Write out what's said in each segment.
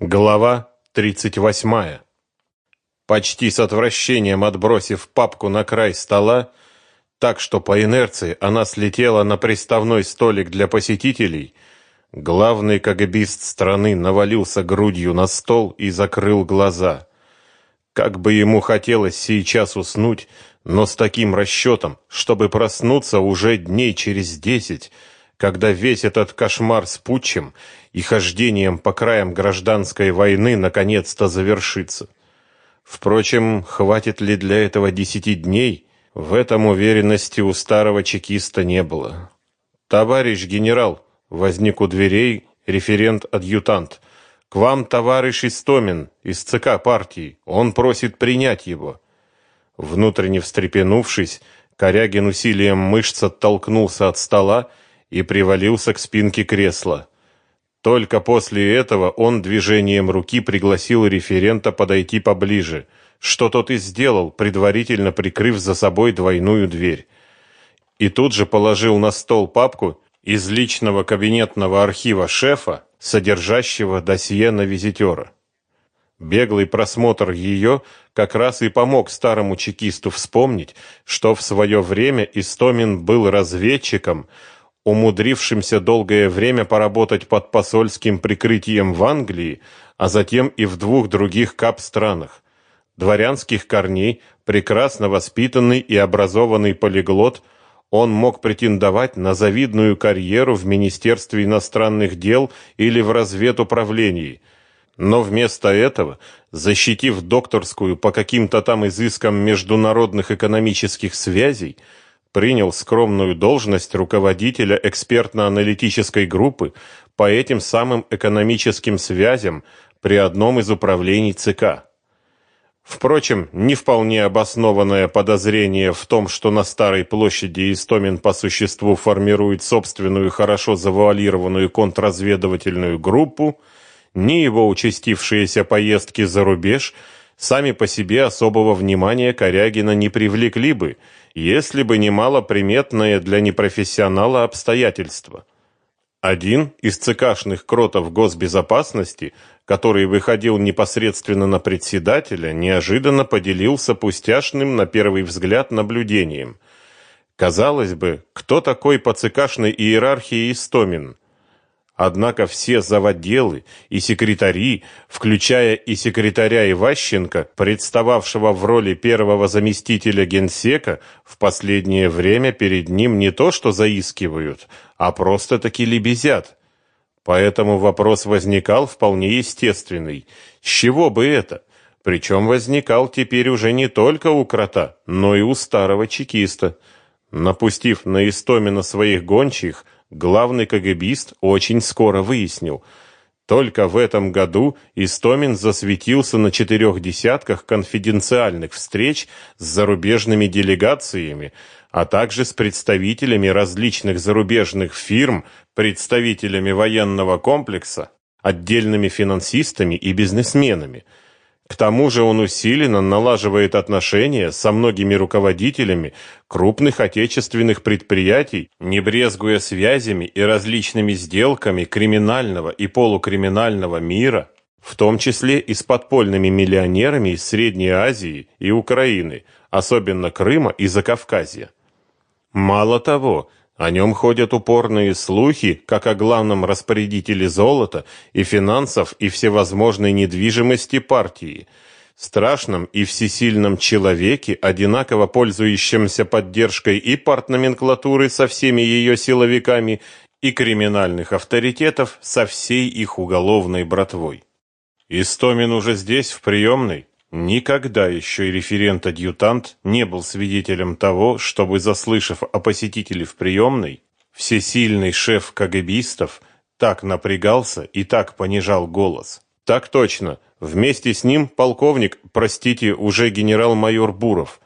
Глава 38. Почти с отвращением отбросив папку на край стола, так что по инерции она слетела на приставной столик для посетителей, главный КГБист страны навалился грудью на стол и закрыл глаза. Как бы ему хотелось сейчас уснуть, но с таким расчетом, чтобы проснуться уже дней через десять, когда весь этот кошмар с путчем и хождением по краям гражданской войны наконец-то завершится. Впрочем, хватит ли для этого десяти дней, в этом уверенности у старого чекиста не было. «Товарищ генерал!» — возник у дверей референт-адъютант. «К вам товарищ Истомин из ЦК партии. Он просит принять его». Внутренне встрепенувшись, Корягин усилием мышц оттолкнулся от стола и привалился к спинке кресла. Только после этого он движением руки пригласил референта подойти поближе, что тот и сделал, предварительно прикрыв за собой двойную дверь. И тут же положил на стол папку из личного кабинетного архива шефа, содержащего досье на визитера. Беглый просмотр ее как раз и помог старому чекисту вспомнить, что в свое время Истомин был разведчиком, умудрившимся долгое время поработать под посольским прикрытием в Англии, а затем и в двух других кап-странах. Дворянских корней, прекрасно воспитанный и образованный полиглот, он мог претендовать на завидную карьеру в Министерстве иностранных дел или в разведуправлении. Но вместо этого, защитив докторскую по каким-то там изыскам международных экономических связей, принял скромную должность руководителя экспертно-аналитической группы по этим самым экономическим связям при одном из управлений ЦК. Впрочем, не вполне обоснованное подозрение в том, что на Старой площади Истомин по существу формирует собственную хорошо завуалированную контрразведывательную группу, ни его участившиеся поездки за рубеж сами по себе особого внимания Корягина не привлекли бы – если бы не малоприметное для непрофессионала обстоятельство. Один из ЦКшных кротов госбезопасности, который выходил непосредственно на председателя, неожиданно поделился пустяшным на первый взгляд наблюдением. Казалось бы, кто такой по ЦКшной иерархии Истомин? Однако все заводделы и секретари, включая и секретаря Иващенко, представавшего в роли первого заместителя генсека, в последнее время перед ним не то что заискивают, а просто-таки лебезят. Поэтому вопрос возникал вполне естественный. С чего бы это? Причем возникал теперь уже не только у крота, но и у старого чекиста. Напустив на Истомина своих гончих, главный КГБист очень скоро выяснил. Только в этом году Истомин засветился на четырех десятках конфиденциальных встреч с зарубежными делегациями, а также с представителями различных зарубежных фирм, представителями военного комплекса, отдельными финансистами и бизнесменами – к тому же он усиленно налаживает отношения со многими руководителями крупных отечественных предприятий, не брезгуя связями и различными сделками криминального и полукриминального мира, в том числе и с подпольными миллионерами из Средней Азии и Украины, особенно Крыма и Закавказья. Мало того, о нем ходят упорные слухи, как о главном распорядителе золота и финансов и всевозможной недвижимости партии, страшном и всесильном человеке, одинаково пользующемся поддержкой и партноменклатуры со всеми ее силовиками, и криминальных авторитетов со всей их уголовной братвой. Истомин уже здесь, в приемной, Никогда еще и референт-адъютант не был свидетелем того, чтобы, заслышав о посетителе в приемной, всесильный шеф КГБистов так напрягался и так понижал голос. Так точно. Вместе с ним полковник, простите, уже генерал-майор Буров.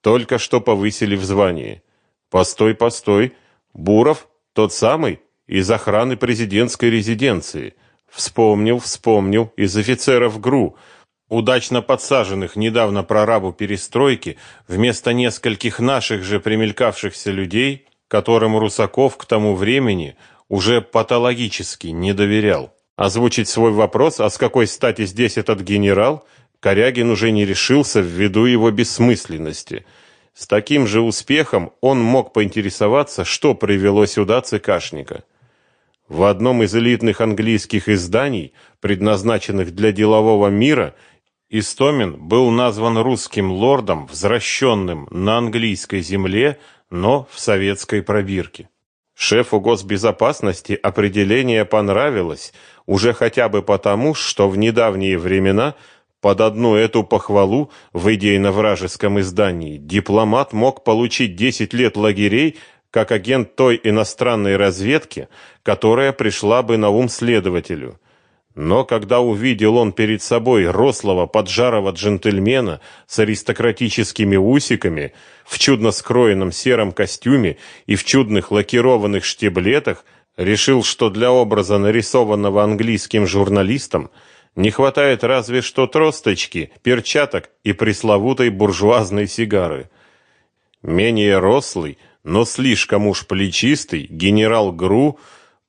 Только что повысили в звании. Постой, постой. Буров тот самый из охраны президентской резиденции. Вспомнил, вспомнил из офицеров ГРУ удачно подсаженных недавно прорабу перестройки, вместо нескольких наших же примелькавшихся людей, которым Русаков к тому времени уже патологически не доверял. Озвучить свой вопрос, а с какой стати здесь этот генерал, Корягин уже не решился ввиду его бессмысленности. С таким же успехом он мог поинтересоваться, что привело сюда ЦКшника. В одном из элитных английских изданий, предназначенных для делового мира, Истомин был назван русским лордом, возвращенным на английской земле, но в советской пробирке. Шефу госбезопасности определение понравилось, уже хотя бы потому, что в недавние времена под одну эту похвалу в идейно вражеском издании дипломат мог получить 10 лет лагерей как агент той иностранной разведки, которая пришла бы на ум следователю. Но когда увидел он перед собой рослого поджарого джентльмена с аристократическими усиками, в чудно скроенном сером костюме и в чудных лакированных штиблетах, решил, что для образа, нарисованного английским журналистом, не хватает разве что тросточки, перчаток и пресловутой буржуазной сигары. Менее рослый, но слишком уж плечистый генерал Гру –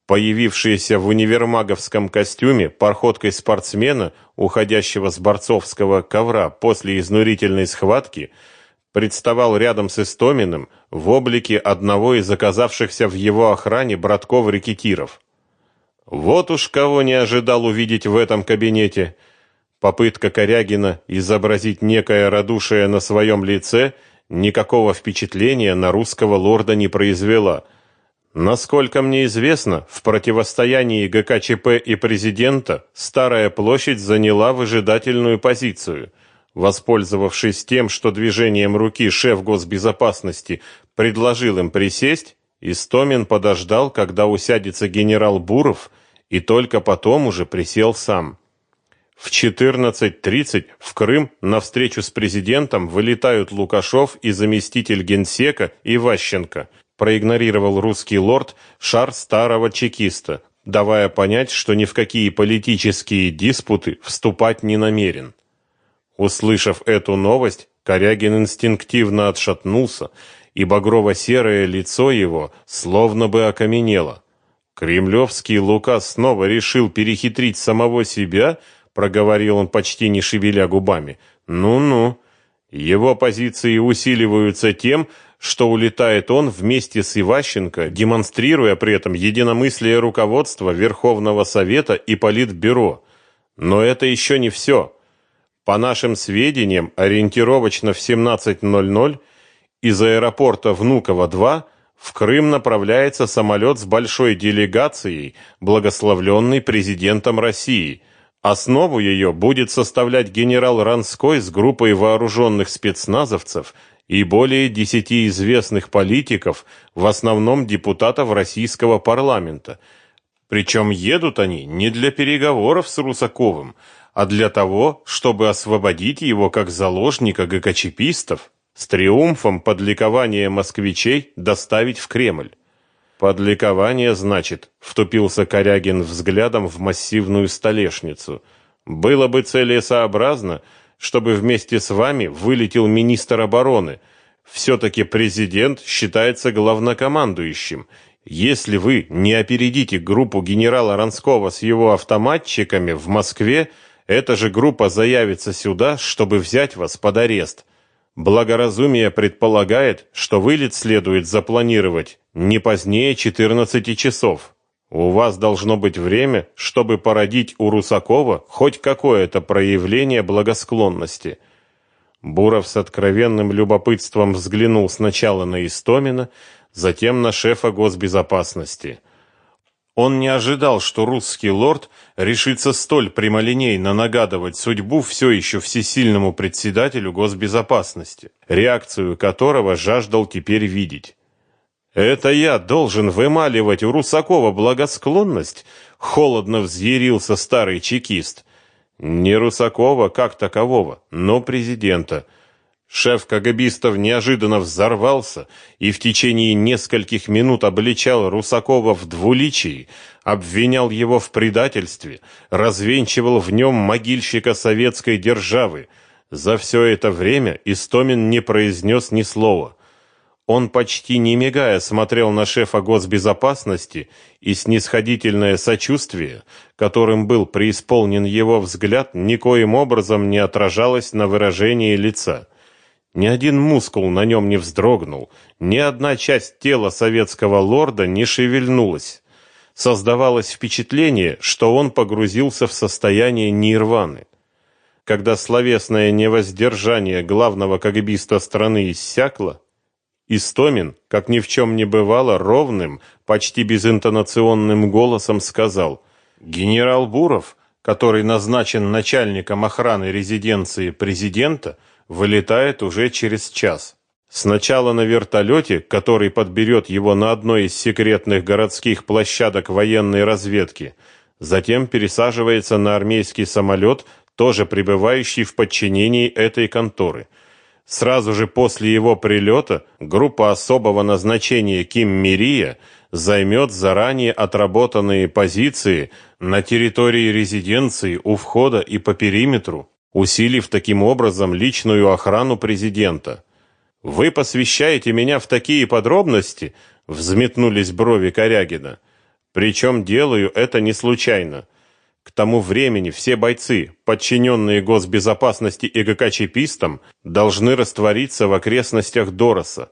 появившийся в универмаговском костюме походкой спортсмена, уходящего с борцовского ковра после изнурительной схватки, представал рядом с Истоминым в облике одного из оказавшихся в его охране братков-рекетиров. Вот уж кого не ожидал увидеть в этом кабинете. Попытка Корягина изобразить некое радушие на своем лице никакого впечатления на русского лорда не произвела – Насколько мне известно, в противостоянии ГКЧП и президента Старая площадь заняла выжидательную позицию. Воспользовавшись тем, что движением руки шеф госбезопасности предложил им присесть, Истомин подождал, когда усядется генерал Буров, и только потом уже присел сам. В 14:30 в Крым на встречу с президентом вылетают Лукашов и заместитель генсека Иващенко проигнорировал русский лорд шар старого чекиста, давая понять, что ни в какие политические диспуты вступать не намерен. Услышав эту новость, Корягин инстинктивно отшатнулся, и багрово-серое лицо его словно бы окаменело. Кремлевский Лука снова решил перехитрить самого себя, проговорил он почти не шевеля губами. Ну-ну. Его позиции усиливаются тем, что улетает он вместе с Иващенко, демонстрируя при этом единомыслие руководства Верховного Совета и Политбюро. Но это еще не все. По нашим сведениям, ориентировочно в 17.00 из аэропорта Внуково-2 в Крым направляется самолет с большой делегацией, благословленный президентом России. Основу ее будет составлять генерал Ранской с группой вооруженных спецназовцев – и более десяти известных политиков, в основном депутатов российского парламента. Причем едут они не для переговоров с Русаковым, а для того, чтобы освободить его как заложника ГКЧПистов, с триумфом под ликование москвичей доставить в Кремль. Под ликование, значит, втупился Корягин взглядом в массивную столешницу. Было бы целесообразно, чтобы вместе с вами вылетел министр обороны. Все-таки президент считается главнокомандующим. Если вы не опередите группу генерала Ранского с его автоматчиками в Москве, эта же группа заявится сюда, чтобы взять вас под арест. Благоразумие предполагает, что вылет следует запланировать не позднее 14 часов. У вас должно быть время, чтобы породить у Русакова хоть какое-то проявление благосклонности. Буров с откровенным любопытством взглянул сначала на Истомина, затем на шефа госбезопасности. Он не ожидал, что русский лорд решится столь прямолинейно нагадывать судьбу все еще всесильному председателю госбезопасности, реакцию которого жаждал теперь видеть. Это я должен вымаливать у Русакова благосклонность, холодно взъярился старый чекист. Не Русакова как такового, но президента. Шеф КГБистов неожиданно взорвался и в течение нескольких минут обличал Русакова в двуличии, обвинял его в предательстве, развенчивал в нем могильщика советской державы. За все это время Истомин не произнес ни слова. Он почти не мигая смотрел на шефа госбезопасности, и снисходительное сочувствие, которым был преисполнен его взгляд, никоим образом не отражалось на выражении лица. Ни один мускул на нем не вздрогнул, ни одна часть тела советского лорда не шевельнулась. Создавалось впечатление, что он погрузился в состояние нирваны. Когда словесное невоздержание главного КГБиста страны иссякло, Истомин, как ни в чем не бывало, ровным, почти безинтонационным голосом сказал: "Генерал Буров, который назначен начальником охраны резиденции президента, вылетает уже через час. Сначала на вертолете, который подберет его на одной из секретных городских площадок военной разведки, затем пересаживается на армейский самолет, тоже пребывающий в подчинении этой конторы". Сразу же после его прилета группа особого назначения Ким Мирия займет заранее отработанные позиции на территории резиденции у входа и по периметру, усилив таким образом личную охрану президента. Вы посвящаете меня в такие подробности, взметнулись брови Корягина. Причем делаю это не случайно. К тому времени все бойцы, подчиненные госбезопасности и ГК-чипистам, должны раствориться в окрестностях Дороса.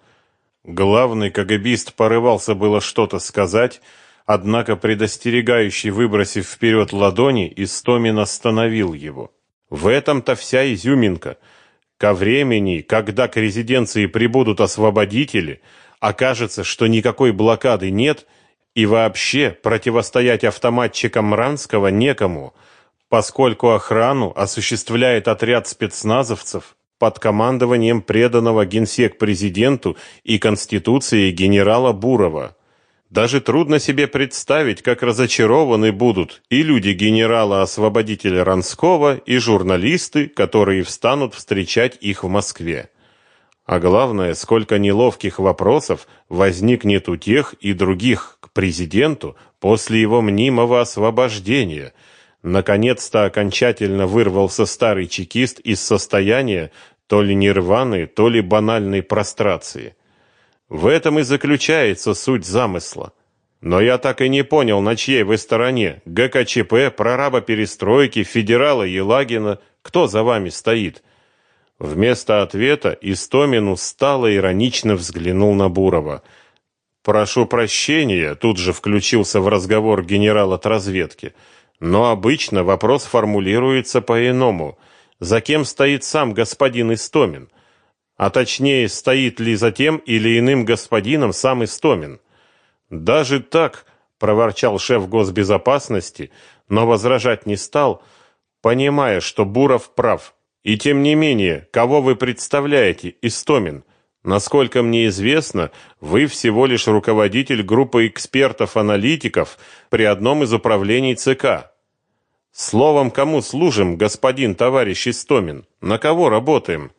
Главный КГБист порывался было что-то сказать, однако предостерегающий, выбросив вперед ладони, Истомин остановил его. В этом-то вся изюминка. Ко времени, когда к резиденции прибудут освободители, окажется, что никакой блокады нет – и вообще противостоять автоматчикам Мранского некому, поскольку охрану осуществляет отряд спецназовцев под командованием преданного генсек президенту и конституции генерала Бурова. Даже трудно себе представить, как разочарованы будут и люди генерала-освободителя Ранского, и журналисты, которые встанут встречать их в Москве. А главное, сколько неловких вопросов возникнет у тех и других к президенту после его мнимого освобождения. Наконец-то окончательно вырвался старый чекист из состояния то ли нирваны, то ли банальной прострации. В этом и заключается суть замысла. Но я так и не понял, на чьей вы стороне. ГКЧП, прораба перестройки, федерала Елагина. Кто за вами стоит? Вместо ответа Истомин устало иронично взглянул на Бурова. Прошу прощения, тут же включился в разговор генерал от разведки. Но обычно вопрос формулируется по-иному. За кем стоит сам господин Истомин? А точнее, стоит ли за тем или иным господином сам Истомин? Даже так, проворчал шеф госбезопасности, но возражать не стал, понимая, что Буров прав. И тем не менее, кого вы представляете, Истомин? Насколько мне известно, вы всего лишь руководитель группы экспертов-аналитиков при одном из управлений ЦК. Словом, кому служим, господин товарищ Истомин? На кого работаем?